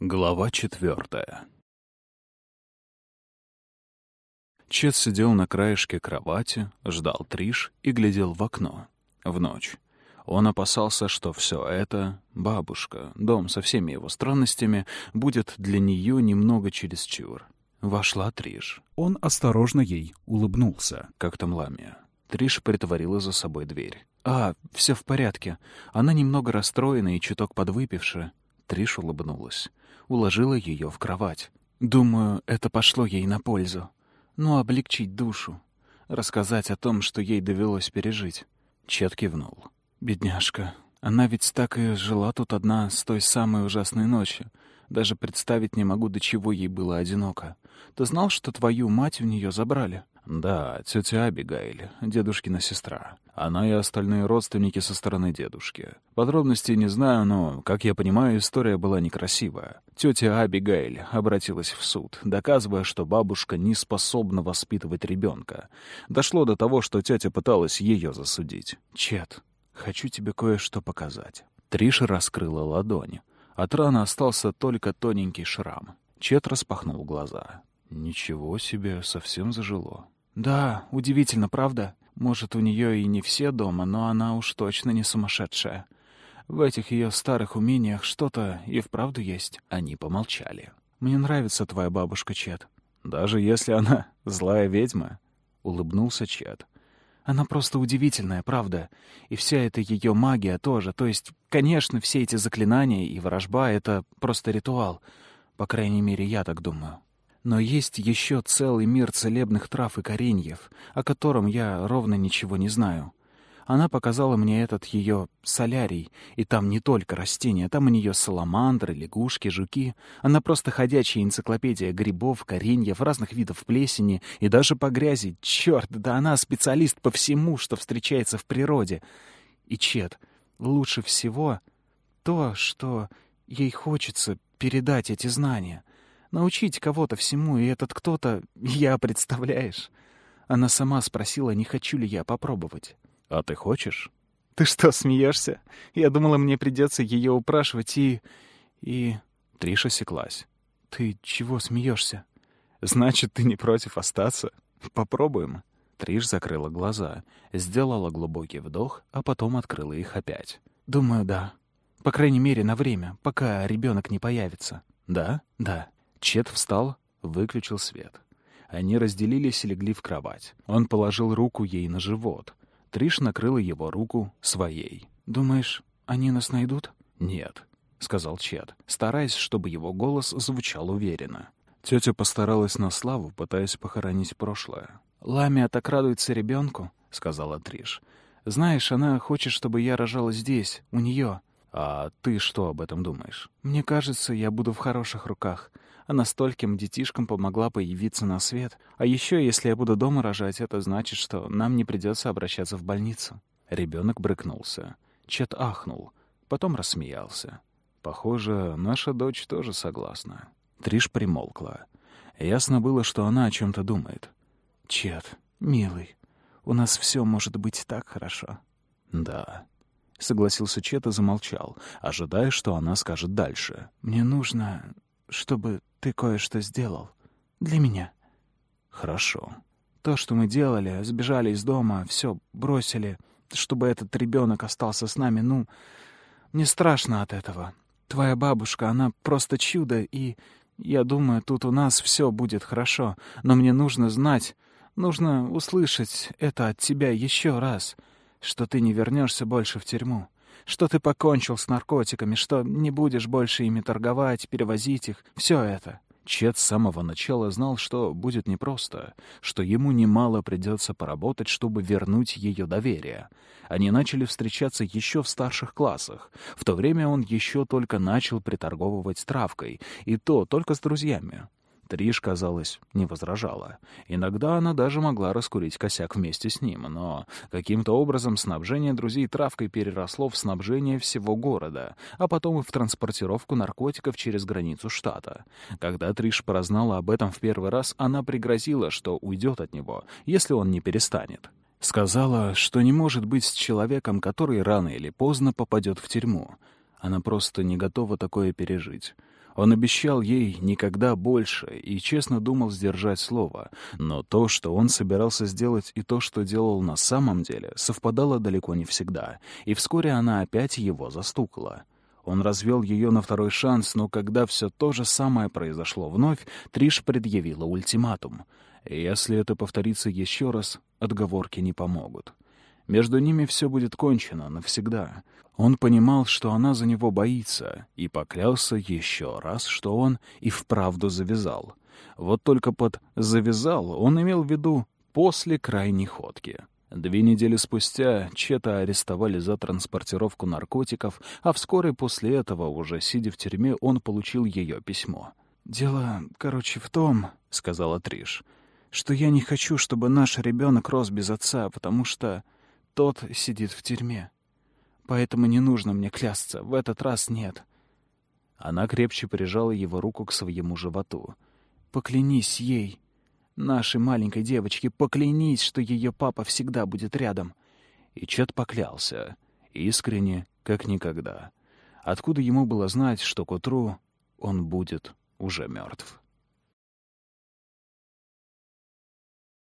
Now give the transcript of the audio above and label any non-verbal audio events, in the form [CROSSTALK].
Глава четвертая Чет сидел на краешке кровати, ждал Триш и глядел в окно. В ночь. Он опасался, что все это, бабушка, дом со всеми его странностями, будет для нее немного чересчур. Вошла Триш. Он осторожно ей улыбнулся. Как там Ламия? Триш притворила за собой дверь. «А, все в порядке. Она немного расстроена и чуток подвыпившая». Триш улыбнулась уложила ее в кровать. Думаю, это пошло ей на пользу. Ну, облегчить душу. Рассказать о том, что ей довелось пережить. Чет кивнул. «Бедняжка. Она ведь так и жила тут одна с той самой ужасной ночи. Даже представить не могу, до чего ей было одиноко. Ты знал, что твою мать в нее забрали?» «Да, тетя Абигайль, дедушкина сестра. Она и остальные родственники со стороны дедушки. Подробностей не знаю, но, как я понимаю, история была некрасивая. Тетя Абигайль обратилась в суд, доказывая, что бабушка не способна воспитывать ребенка. Дошло до того, что тетя пыталась ее засудить. «Чет, хочу тебе кое-что показать». Триша раскрыла ладонь. От раны остался только тоненький шрам. Чет распахнул глаза. «Ничего себе, совсем зажило». «Да, удивительно, правда? Может, у нее и не все дома, но она уж точно не сумасшедшая. В этих ее старых умениях что-то и вправду есть». Они помолчали. «Мне нравится твоя бабушка, Чет». «Даже если она [LAUGHS] злая ведьма?» — улыбнулся Чет. «Она просто удивительная, правда. И вся эта ее магия тоже. То есть, конечно, все эти заклинания и ворожба — это просто ритуал. По крайней мере, я так думаю». Но есть еще целый мир целебных трав и кореньев, о котором я ровно ничего не знаю. Она показала мне этот ее солярий, и там не только растения, там у нее саламандры, лягушки, жуки. Она просто ходячая энциклопедия грибов, кореньев, разных видов плесени и даже по грязи. Черт, да она специалист по всему, что встречается в природе. И Чет, лучше всего то, что ей хочется передать эти знания — Научить кого-то всему, и этот кто-то [LAUGHS] — я, представляешь? Она сама спросила, не хочу ли я попробовать. «А ты хочешь?» «Ты что, смеешься? Я думала, мне придется ее упрашивать и... и...» Триша секлась. «Ты чего смеешься? Значит, ты не против остаться? Попробуем». Триш закрыла глаза, сделала глубокий вдох, а потом открыла их опять. «Думаю, да. По крайней мере, на время, пока ребенок не появится». «Да? Да». Чет встал, выключил свет. Они разделились и легли в кровать. Он положил руку ей на живот. Триш накрыла его руку своей. «Думаешь, они нас найдут?» «Нет», — сказал Чет, стараясь, чтобы его голос звучал уверенно. Тетя постаралась на славу, пытаясь похоронить прошлое. «Ламия так радуется ребенку», — сказала Триш. «Знаешь, она хочет, чтобы я рожала здесь, у нее». «А ты что об этом думаешь?» «Мне кажется, я буду в хороших руках. Она стольким детишкам помогла появиться на свет. А еще, если я буду дома рожать, это значит, что нам не придется обращаться в больницу». Ребенок брыкнулся. Чет ахнул. Потом рассмеялся. Похоже, наша дочь тоже согласна. Триш примолкла. Ясно было, что она о чем-то думает. «Чет, милый, у нас все может быть так хорошо». «Да», — согласился Чет и замолчал, ожидая, что она скажет дальше. «Мне нужно, чтобы ты кое-что сделал. Для меня». «Хорошо. То, что мы делали, сбежали из дома, все бросили, чтобы этот ребенок остался с нами, ну, мне страшно от этого. Твоя бабушка, она просто чудо, и я думаю, тут у нас все будет хорошо, но мне нужно знать, нужно услышать это от тебя еще раз, что ты не вернешься больше в тюрьму что ты покончил с наркотиками, что не будешь больше ими торговать, перевозить их. Все это. Чет с самого начала знал, что будет непросто, что ему немало придется поработать, чтобы вернуть ее доверие. Они начали встречаться еще в старших классах. В то время он еще только начал приторговывать травкой, и то только с друзьями. Триш, казалось, не возражала. Иногда она даже могла раскурить косяк вместе с ним, но каким-то образом снабжение друзей травкой переросло в снабжение всего города, а потом и в транспортировку наркотиков через границу штата. Когда Триш прознала об этом в первый раз, она пригрозила, что уйдет от него, если он не перестанет. Сказала, что не может быть с человеком, который рано или поздно попадет в тюрьму. Она просто не готова такое пережить. Он обещал ей никогда больше и честно думал сдержать слово, но то, что он собирался сделать, и то, что делал на самом деле, совпадало далеко не всегда, и вскоре она опять его застукала. Он развел ее на второй шанс, но когда все то же самое произошло вновь, Триш предъявила ультиматум. Если это повторится еще раз, отговорки не помогут. Между ними все будет кончено навсегда. Он понимал, что она за него боится, и поклялся еще раз, что он и вправду завязал. Вот только под «завязал» он имел в виду после крайней ходки. Две недели спустя Чета арестовали за транспортировку наркотиков, а вскоре после этого, уже сидя в тюрьме, он получил ее письмо. «Дело, короче, в том, — сказала Триш, — что я не хочу, чтобы наш ребенок рос без отца, потому что тот сидит в тюрьме. Поэтому не нужно мне клясться, в этот раз нет. Она крепче прижала его руку к своему животу. «Поклянись ей, нашей маленькой девочке, поклянись, что ее папа всегда будет рядом». И Чет поклялся, искренне, как никогда. Откуда ему было знать, что к утру он будет уже мертв?